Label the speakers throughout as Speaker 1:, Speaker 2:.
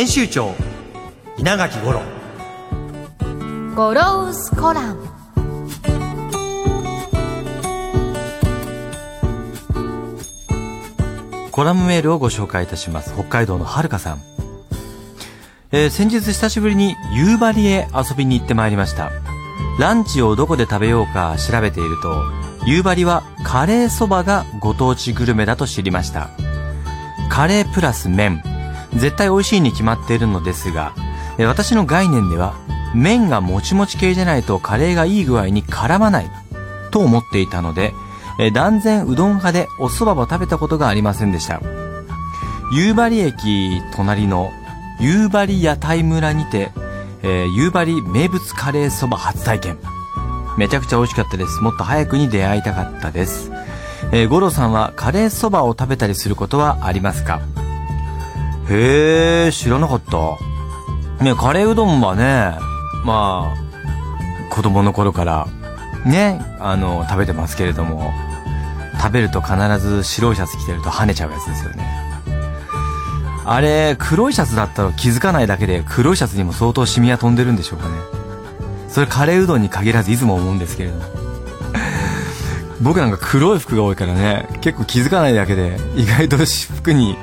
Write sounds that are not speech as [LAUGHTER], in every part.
Speaker 1: 編集長稲垣五郎。
Speaker 2: ゴロウスコラム。
Speaker 1: コラムメールをご紹介いたします。北海道のはるかさん、えー、先日久しぶりに夕張へ遊びに行ってまいりました。ランチをどこで食べようか調べていると夕張はカレーそばがご当地グルメだと知りました。カレープラス麺絶対美味しいに決まっているのですが、私の概念では、麺がもちもち系じゃないとカレーがいい具合に絡まないと思っていたので、断然うどん派でお蕎麦を食べたことがありませんでした。夕張駅隣の夕張屋台村にて、えー、夕張名物カレーそば初体験。めちゃくちゃ美味しかったです。もっと早くに出会いたかったです。えー、五郎さんはカレーそばを食べたりすることはありますか？へえ、知らなかった。ね、カレーうどんはね、まあ、子供の頃から、ね、あの、食べてますけれども、食べると必ず白いシャツ着てると跳ねちゃうやつですよね。あれ、黒いシャツだったら気づかないだけで黒いシャツにも相当シミは飛んでるんでしょうかね。それカレーうどんに限らずいつも思うんですけれども。僕なんか黒い服が多いからね、結構気づかないだけで意外と服に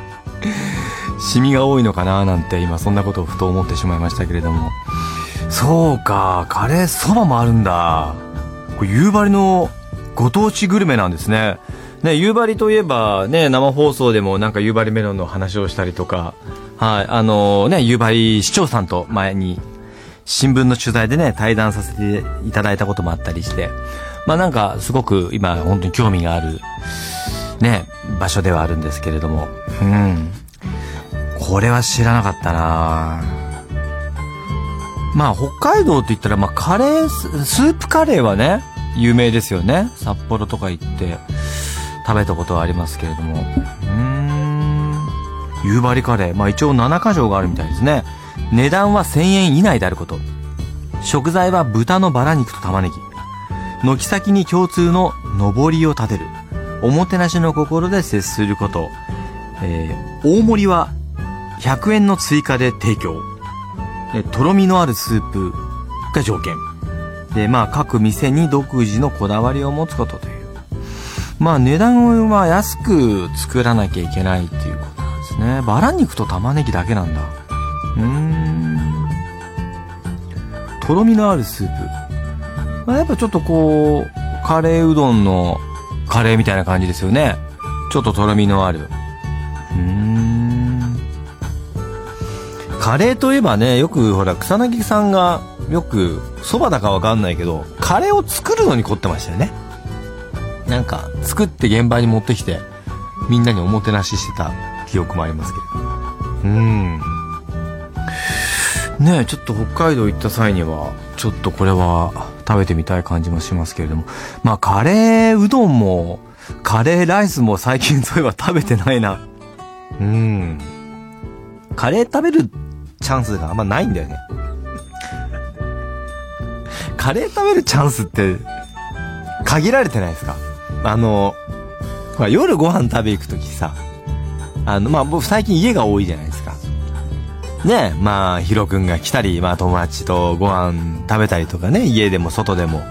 Speaker 1: シミが多いのかななんて今そんなことをふと思ってしまいましたけれども。そうか、カレーそばもあるんだ。これ夕張のご当地グルメなんですね。ね、夕張といえばね、生放送でもなんか夕張メロンの話をしたりとか、はい、あのね、夕張市長さんと前に新聞の取材でね、対談させていただいたこともあったりして、まあなんかすごく今本当に興味があるね、場所ではあるんですけれども、うん。これは知らなかったなまあ、北海道って言ったら、まあ、カレー、スープカレーはね、有名ですよね。札幌とか行って食べたことはありますけれども。うん。夕張カレー。まあ一応7箇条があるみたいですね。値段は1000円以内であること。食材は豚のバラ肉と玉ねぎ。軒先に共通の上りを立てる。おもてなしの心で接すること。えー、大盛りは100円の追加で提供。で、とろみのあるスープが条件。で、まあ、各店に独自のこだわりを持つことという。まあ、値段は安く作らなきゃいけないっていうことなんですね。バラ肉と玉ねぎだけなんだ。うーん。とろみのあるスープ。まあ、やっぱちょっとこう、カレーうどんのカレーみたいな感じですよね。ちょっととろみのある。うーん。カレーといえばね、よくほら、草薙さんが、よく、蕎麦だかわかんないけど、カレーを作るのに凝ってましたよね。なんか、作って現場に持ってきて、みんなにおもてなししてた記憶もありますけど。うん。ねえ、ちょっと北海道行った際には、ちょっとこれは食べてみたい感じもしますけれども。まあ、カレーうどんも、カレーライスも最近そういえば食べてないな。うん。カレー食べるチャンスがあんまないんだよね。カレー食べるチャンスって、限られてないですか？あの、ほら、夜ご飯食べ行くときさ、あの、まあ、僕最近家が多いじゃないですか。ねまあ、ヒロ君が来たり、まあ、友達とご飯食べたりとかね、家でも外でも。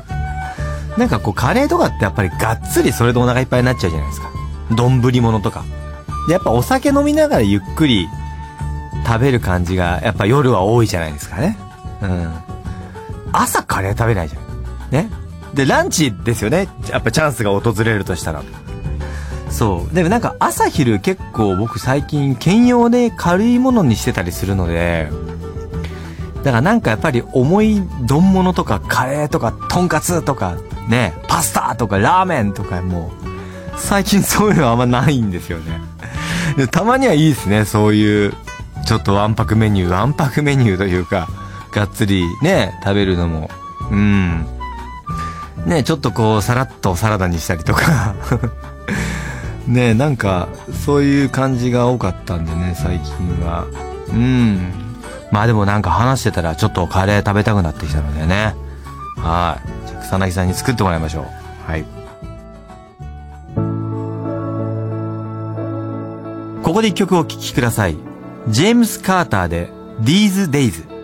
Speaker 1: なんかこう、カレーとかってやっぱりがっつりそれでお腹いっぱいになっちゃうじゃないですか。丼物とか。で、やっぱお酒飲みながらゆっくり食べる感じが、やっぱ夜は多いじゃないですかね。うん。朝カレー食べないじゃん。ね。で、ランチですよね。やっぱチャンスが訪れるとしたら。そう。でもなんか朝昼結構僕最近兼用で軽いものにしてたりするので、だからなんかやっぱり重い丼物とかカレーとかとんかつとかね、パスタとかラーメンとかもう、最近そういうのはあんまないんですよね。でたまにはいいですね、そういう、ちょっとわんぱくメニュー、わんぱくメニューというか、がっつりね、食べるのも、うん。ね、ちょっとこう、さらっとサラダにしたりとか、[LAUGHS] ね、なんか、そういう感じが多かったんでね、最近は。うん。まあでもなんか話してたら、ちょっとカレー食べたくなってきたのでね。はい。じゃ草薙さんに作ってもらいましょう。はい。ここで一曲お聴きください。ジェームス・カーターで These Days。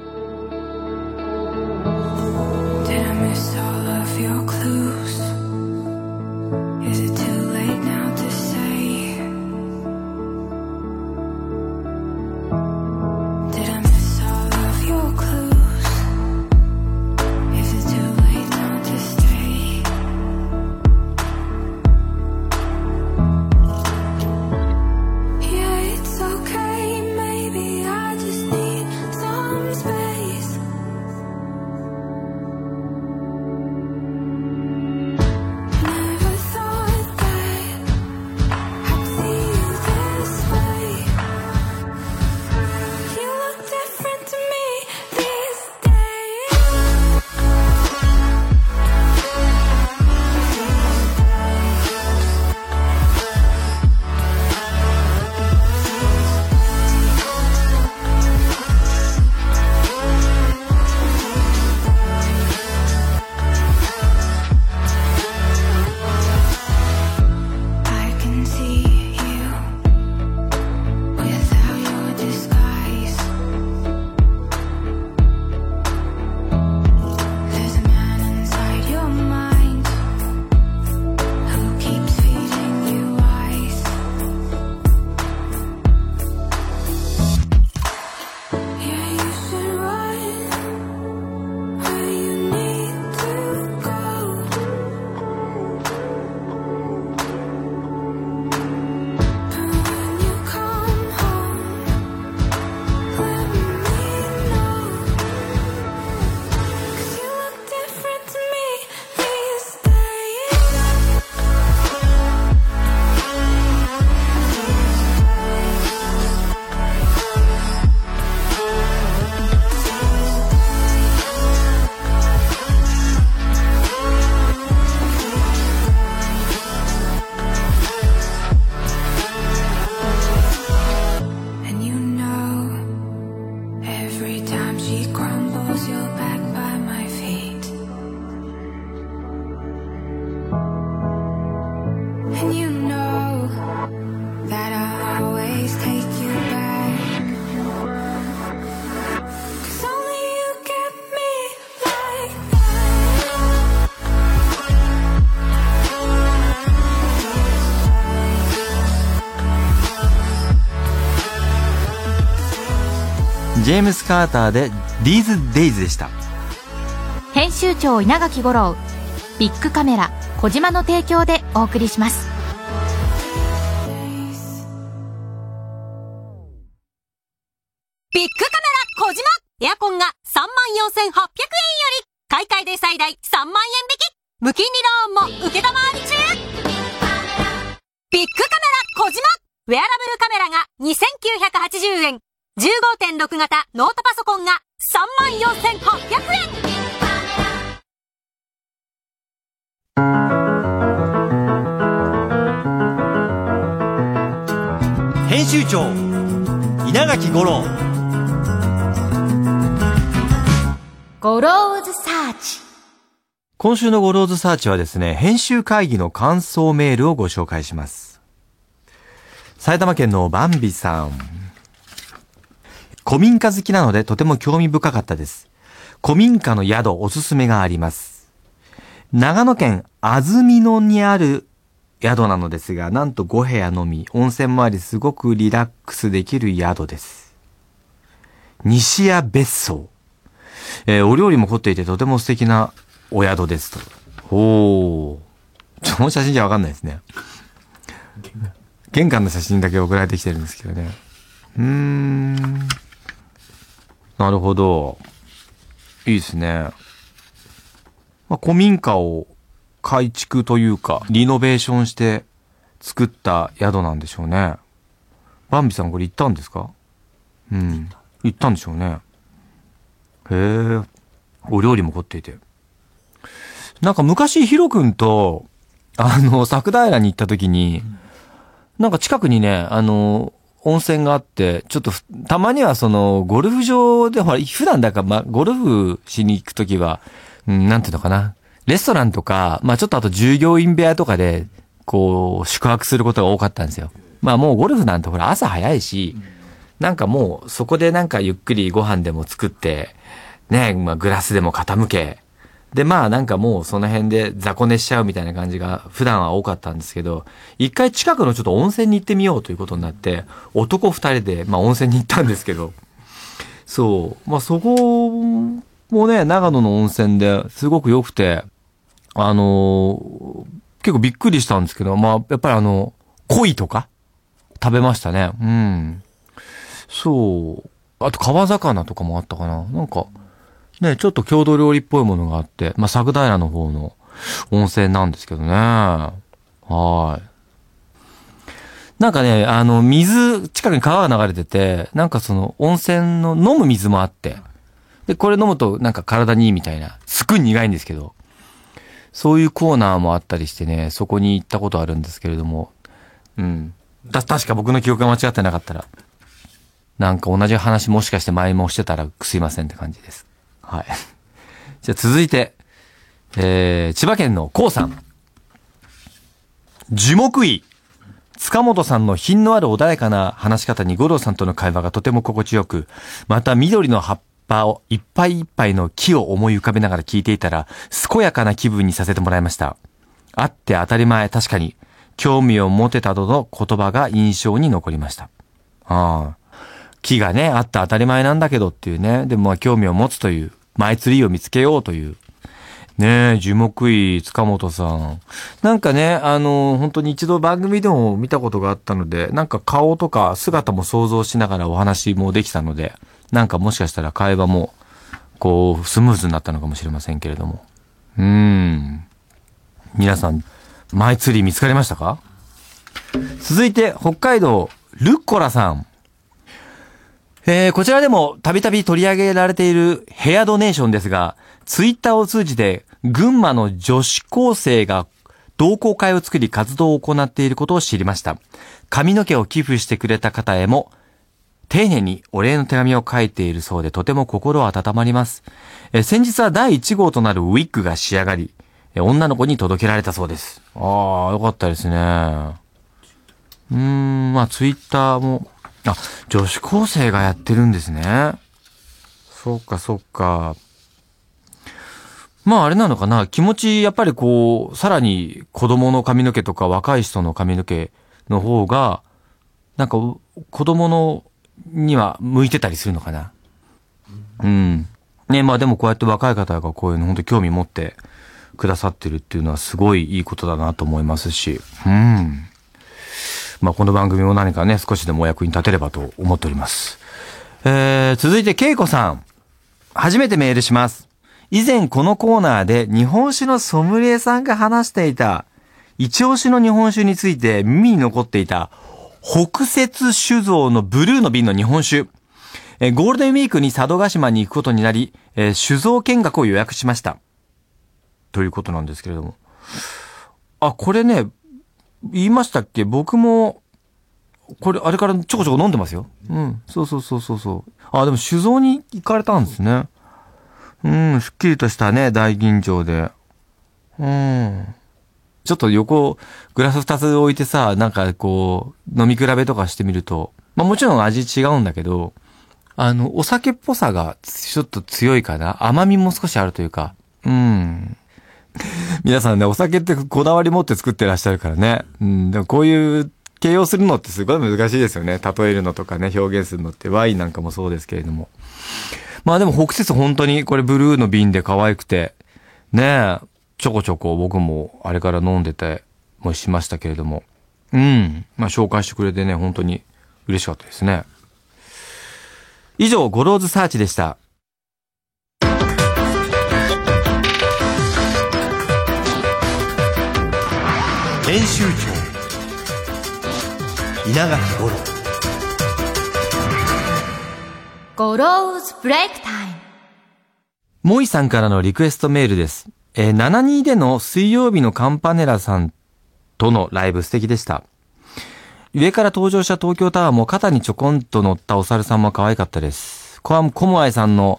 Speaker 1: ジェームス・カーターで These Days でした。
Speaker 2: 編集長稲垣吾郎ビッグカメラ小島の提供でお送りします。
Speaker 3: ビッグカメラ小島。エアコンが3万4800円より。買い替えで最大3万円引き。無金利型ノートパソコンが34,800円
Speaker 1: 編集長稲垣吾郎
Speaker 2: ゴローズサーチ
Speaker 1: 今週のゴローズサーチはですね、編集会議の感想メールをご紹介します。埼玉県のバンビさん。古民家好きなのでとても興味深かったです。古民家の宿おすすめがあります。長野県安曇野にある宿なのですが、なんと5部屋のみ、温泉もありすごくリラックスできる宿です。西屋別荘。えーお料理も凝っていてとても素敵なお宿ですと。おー。その写真じゃわかんないですね。玄関の写真だけ送られてきてるんですけどね。うーん。なるほど。いいですね。まあ、古民家を改築というか、リノベーションして作った宿なんでしょうね。バンビさんこれ行ったんですか？うん。行ったんでしょうね。へえ。お料理も凝っていて。なんか昔ヒロ君と、あの、桜平に行った時に、なんか近くにね、あの、温泉があって、ちょっと、たまにはその、ゴルフ場で、ほら、普段だから、ま、ゴルフしに行くときは、うん、なんていうのかな。レストランとか、まあちょっとあと従業員部屋とかで、こう、宿泊することが多かったんですよ。まあもうゴルフなんてほら朝早いし、なんかもうそこでなんかゆっくりご飯でも作って、ね、まあグラスでも傾け、でまあなんかもうその辺で雑魚寝しちゃうみたいな感じが普段は多かったんですけど、一回近くのちょっと温泉に行ってみようということになって、男二人でまあ温泉に行ったんですけど、そう、まあそこもね、長野の温泉ですごく良くて、あのー結構びっくりしたんですけど、まあ、やっぱりあの、鯉とか食べましたね。うん。そう。あと川魚とかもあったかな。なんか、ね、ちょっと郷土料理っぽいものがあって、まあ、佐久平の方の温泉なんですけどね。はい。なんかね、あの、水、近くに川が流れてて、なんかその温泉の飲む水もあって、で、これ飲むとなんか体にいいみたいな、すっごい苦いんですけど、そういうコーナーもあったりしてね、そこに行ったことあるんですけれども、うん。た、確か僕の記憶が間違ってなかったら、なんか同じ話もしかして前もしてたらすいませんって感じです。はい。じゃあ続いて、えー、千葉県のこうさん。樹木医。塚本さんの品のある穏やかな話し方に五郎さんとの会話がとても心地よく、また緑の葉っぱをいっぱいいっぱいの木を思い浮かべながら聞いていたら、健やかな気分にさせてもらいました。あって当たり前、確かに、興味を持てたとの言葉が印象に残りました。ああ。木がね、あって当たり前なんだけどっていうね。でもまあ興味を持つという、マイツリーを見つけようという。ねえ、樹木医、塚本さん。なんかね、あの、本当に一度番組でも見たことがあったので、なんか顔とか姿も想像しながらお話もできたので、なんかもしかしたら会話も、こう、スムーズになったのかもしれませんけれども。うーん。皆さん、マイツリー見つかりましたか？続いて、北海道、ルッコラさん。えーこちらでもたびたび取り上げられているヘアドネーションですが、ツイッターを通じて群馬の女子高生が同好会を作り活動を行っていることを知りました。髪の毛を寄付してくれた方へも、丁寧にお礼の手紙を書いているそうでとても心温まります。えー先日は第1号となるウィッグが仕上がり、えー女の子に届けられたそうです。ああ、よかったですね。うーん、まあツイッターも、あ、女子高生がやってるんですね。そっかそっか。まああれなのかな気持ち、やっぱりこう、さらに子供の髪の毛とか若い人の髪の毛の方が、なんか子供のには向いてたりするのかなうん。ね、まあでもこうやって若い方がこういうの本当興味持ってくださってるっていうのはすごいいいことだなと思いますし、うん。まあこの番組も何かね、少しでもお役に立てればと思っております。えー、続いて、けいこさん。初めてメールします。以前このコーナーで日本酒のソムリエさんが話していた、一押しの日本酒について耳に残っていた、北雪酒造のブルーの瓶の日本酒。えーゴールデンウィークに佐渡島に行くことになり、えー酒造見学を予約しました。ということなんですけれども。あ、これね、言いましたっけ？僕も、これ、あれからちょこちょこ飲んでますよ。うん。そうそうそうそうそう。あ、でも酒造に行かれたんですね。うん、すっきりとしたね、大吟醸で。うん。ちょっと横、グラス二つ置いてさ、なんかこう、飲み比べとかしてみると、まあもちろん味違うんだけど、あの、お酒っぽさがちょっと強いかな。甘みも少しあるというか。うん。皆さんね、お酒ってこだわり持って作ってらっしゃるからね。うん。でもこういう形容するのってすごい難しいですよね。例えるのとかね、表現するのって。ワインなんかもそうですけれども。まあでも北節本当にこれブルーの瓶で可愛くて、ねえ、ちょこちょこ僕もあれから飲んでてもしましたけれども。うん。まあ紹介してくれてね、本当に嬉しかったですね。以上、ゴローズサーチでした。編集長稲垣五郎
Speaker 2: ゴローズブレイクタイム
Speaker 1: モイさんからのリクエストメールです。えー、72での水曜日のカンパネラさんとのライブ素敵でした。上から登場した東京タワーも肩にちょこんと乗ったお猿さんも可愛かったです。コアムコムアイさんの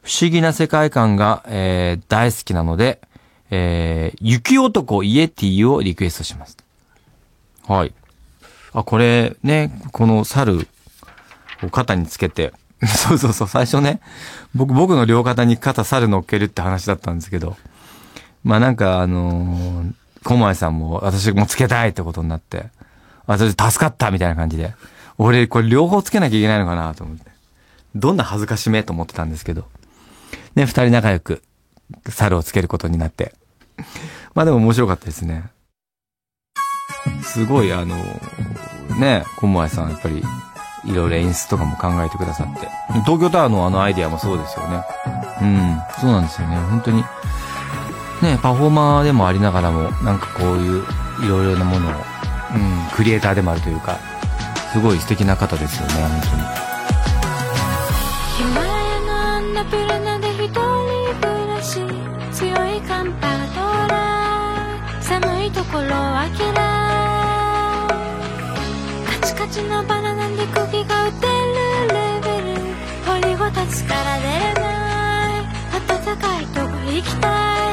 Speaker 1: 不思議な世界観が、えー大好きなので、えー雪男イエティをリクエストします。はい。あ、これね、この猿を肩につけて、[LAUGHS] そうそうそう、最初ね、僕、僕の両肩に肩猿乗っけるって話だったんですけど、まあなんかあのー、小前さんも私もつけたいってことになって、私助かったみたいな感じで、俺これ両方つけなきゃいけないのかなと思って、どんな恥ずかしめと思ってたんですけど、ね、二人仲良く。猿をつけることになって、まあでも面白かったですね。すごいあの、ね、小前さんやっぱり、いろいろ演出とかも考えてくださって。東京タワーのあのアイデアもそうですよね。うん、そうなんですよね。本当に。ね、パフォーマーでもありながらも、なんかこういういろいろなものを、うん、クリエイターでもあるというか、すごい素敵な方ですよね、本当に。
Speaker 4: 行きたい。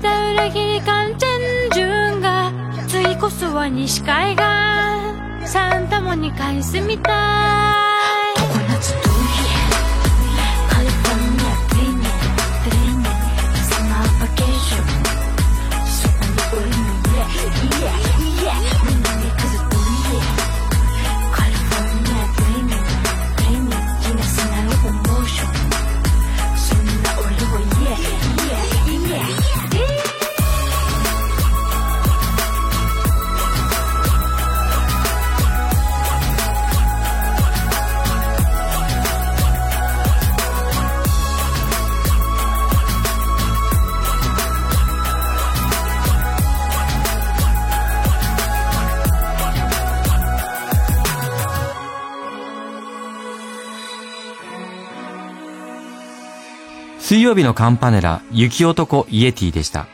Speaker 4: だ裏切り完全順が次こそは西海岸サンタモニカに住みたい。
Speaker 1: 曜日のカンパネラ、雪男イエティでした。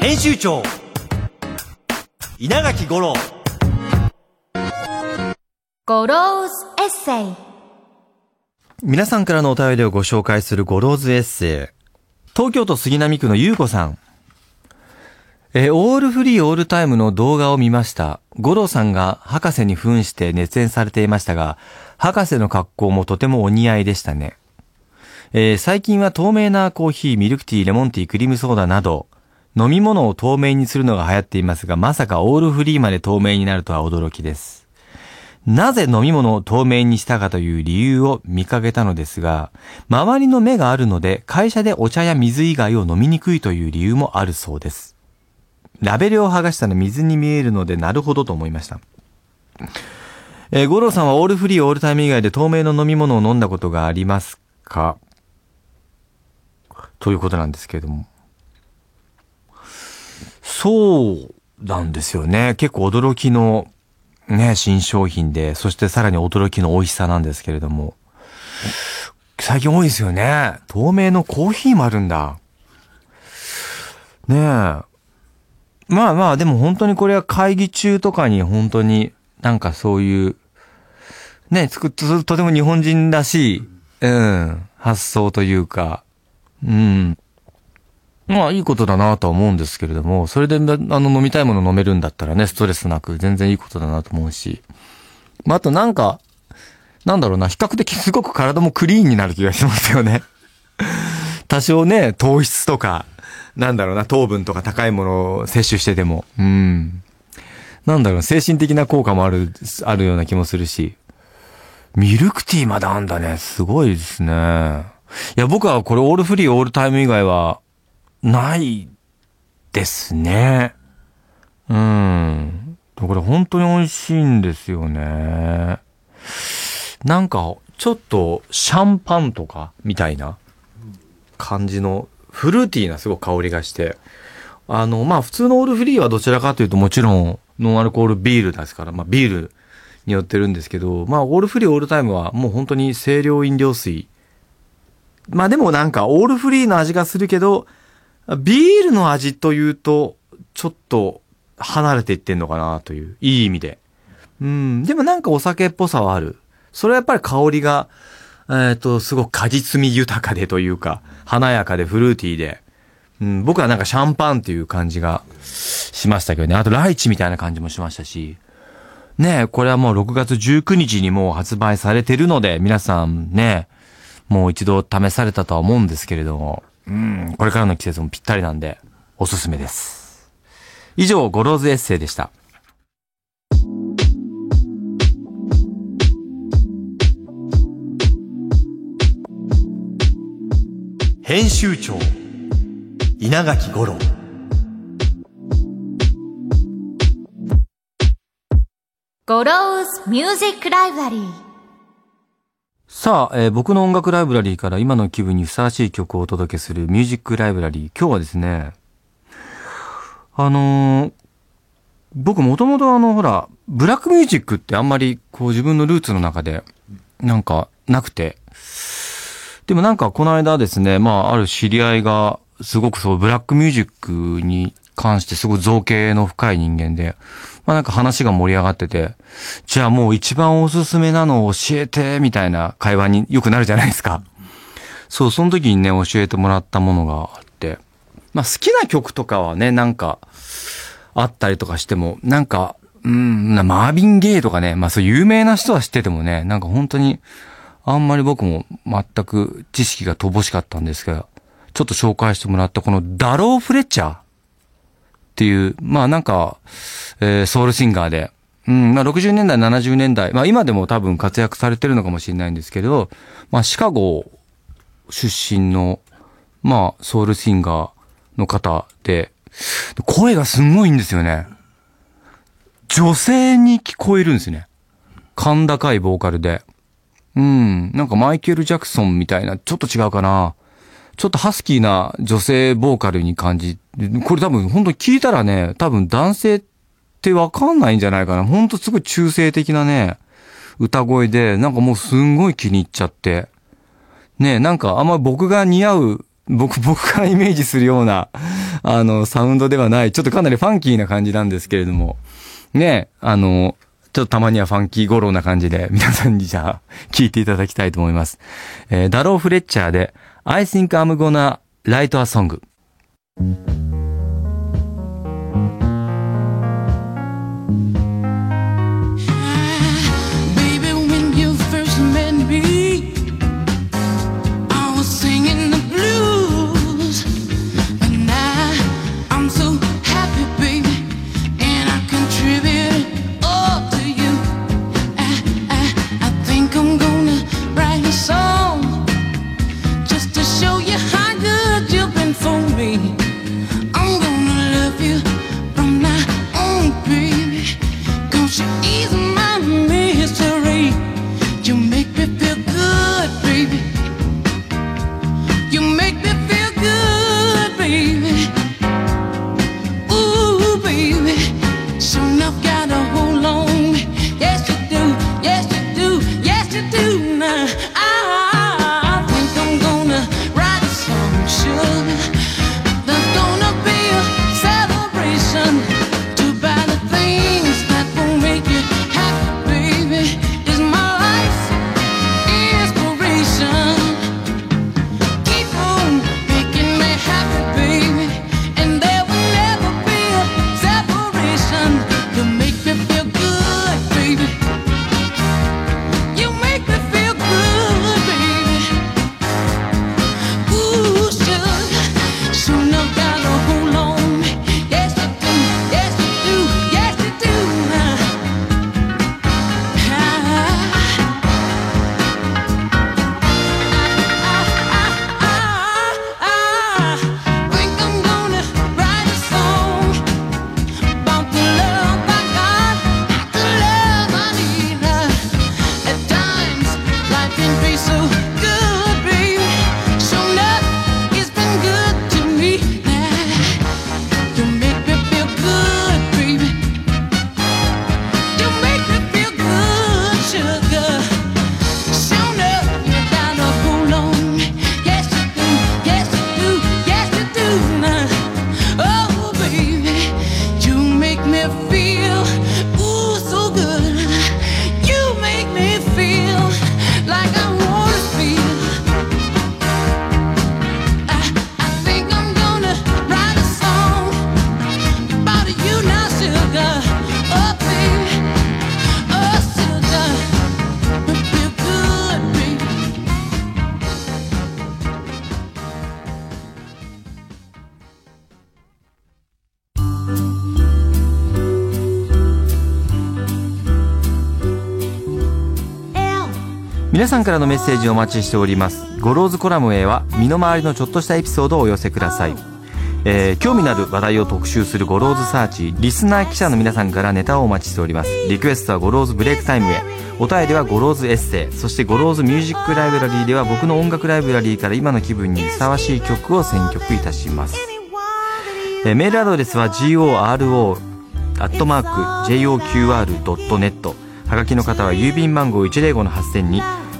Speaker 1: 編集長稲垣吾郎
Speaker 2: ゴローズエッセイ
Speaker 1: 皆さんからのお便りをご紹介するゴローズエッセイ。東京都杉並区のゆうこさん。えーオールフリーオールタイムの動画を見ました。五郎さんが博士に扮して熱演されていましたが、博士の格好もとてもお似合いでしたね。えー最近は透明なコーヒー、ミルクティー、レモンティー、クリームソーダなど、飲み物を透明にするのが流行っていますが、まさかオールフリーまで透明になるとは驚きです。なぜ飲み物を透明にしたかという理由を見かけたのですが、周りの目があるので、会社でお茶や水以外を飲みにくいという理由もあるそうです。ラベルを剥がしたら水に見えるので、なるほどと思いました。えー、五郎さんはオールフリーオールタイム以外で透明の飲み物を飲んだことがありますか？ということなんですけれども。そうなんですよね。結構驚きのね、新商品で、そしてさらに驚きの美味しさなんですけれども。最近多いですよね。透明のコーヒーもあるんだ。ねえ。まあまあ、でも本当にこれは会議中とかに本当になんかそういう、ね、つくと、とても日本人らしい、うん、発想というか、うん。まあいいことだなとは思うんですけれども、それであの飲みたいもの飲めるんだったらね、ストレスなく全然いいことだなと思うし。まああとなんか、なんだろうな、比較的 [LAUGHS] すごく体もクリーンになる気がしますよね。多少ね、糖質とか、なんだろうな、糖分とか高いものを摂取してても、うん。なんだろう、精神的な効果もある、あるような気もするし。ミルクティーまだあんだね。すごいですね。いや、僕はこれオールフリーオールタイム以外は、ないですね。うん。これ本当に美味しいんですよね。なんか、ちょっとシャンパンとかみたいな感じのフルーティーなすごく香りがして、あの、まあ普通のオールフリーはどちらかというともちろんノンアルコールビールですから、まあビールによってるんですけど、まあオールフリーオールタイムはもう本当に清涼飲料水。まあでもなんかオールフリーの味がするけど、ビールの味というと、ちょっと離れていってんのかなという、いい意味で。うん、でもなんかお酒っぽさはある。それはやっぱり香りが、えっ、と、すごく果実味豊かでというか、華やかでフルーティーで、うん、僕はなんかシャンパンっていう感じがしましたけどね。あとライチみたいな感じもしましたし。ねえ、これはもう6月19日にもう発売されてるので、皆さんね、もう一度試されたとは思うんですけれども、うん、これからの季節もぴったりなんで、おすすめです。以上、ゴローズエッセイでした。編集長稲垣吾郎
Speaker 2: ゴローズミュージックライブラリー。
Speaker 1: さあ、えー僕の音楽ライブラリーから今の気分にふさわしい曲をお届けするミュージックライブラリー。今日はですね、あのー僕もともとあの、ほら、ブラックミュージックってあんまりこう自分のルーツの中でなんかなくて、でもなんかこの間ですね、まあある知り合いがすごくそうブラックミュージックに関してすごい造形の深い人間で、まあなんか話が盛り上がってて、じゃあもう一番おすすめなのを教えて、みたいな会話によくなるじゃないですか。そう、その時にね、教えてもらったものがあって、まあ好きな曲とかはね、なんか、あったりとかしても、なんか、うん、マービン・ゲイとかね、まあそう有名な人は知っててもね、なんか本当に、あんまり僕も全く知識が乏しかったんですが、ちょっと紹介してもらったこのダロー・フレッチャーっていう、まあなんか、えーソウルシンガーで、うん、まあ60年代、70年代、まあ今でも多分活躍されてるのかもしれないんですけど、まあシカゴ出身の、まあソウルシンガーの方で、声がすごいんですよね。女性に聞こえるんですね。甲高いボーカルで。うん。なんかマイケル・ジャクソンみたいな、ちょっと違うかな。ちょっとハスキーな女性ボーカルに感じ、これ多分本当に聞いたらね、多分男性ってわかんないんじゃないかな。本当すごい中性的なね、歌声で、なんかもうすんごい気に入っちゃって。ねなんかあんま僕が似合う、僕、[LAUGHS] 僕がイメージするような、あの、サウンドではない、ちょっとかなりファンキーな感じなんですけれども、ねあの、ちょっとたまにはファンキーゴローな感じで、皆さんにじゃあ、聞いていただきたいと思います。えーダロー・フレッチャーで、I think I'm gonna write a song. さんからのメッセージをお待ちしております。ゴローズコラムへは身の回りのちょっとしたエピソードをお寄せください。えー興味のある話題を特集するゴローズサーチリスナー記者の皆さんからネタをお待ちしております。リクエストはゴローズブレイクタイムへ。お便りはゴローズエッセイ。そしてゴローズミュージックライブラリーでは僕の音楽ライブラリーから今の気分にふさわしい曲を選曲いたします。えメールアドレスは goro.joqr.net はがきの方は郵便番号105-8000に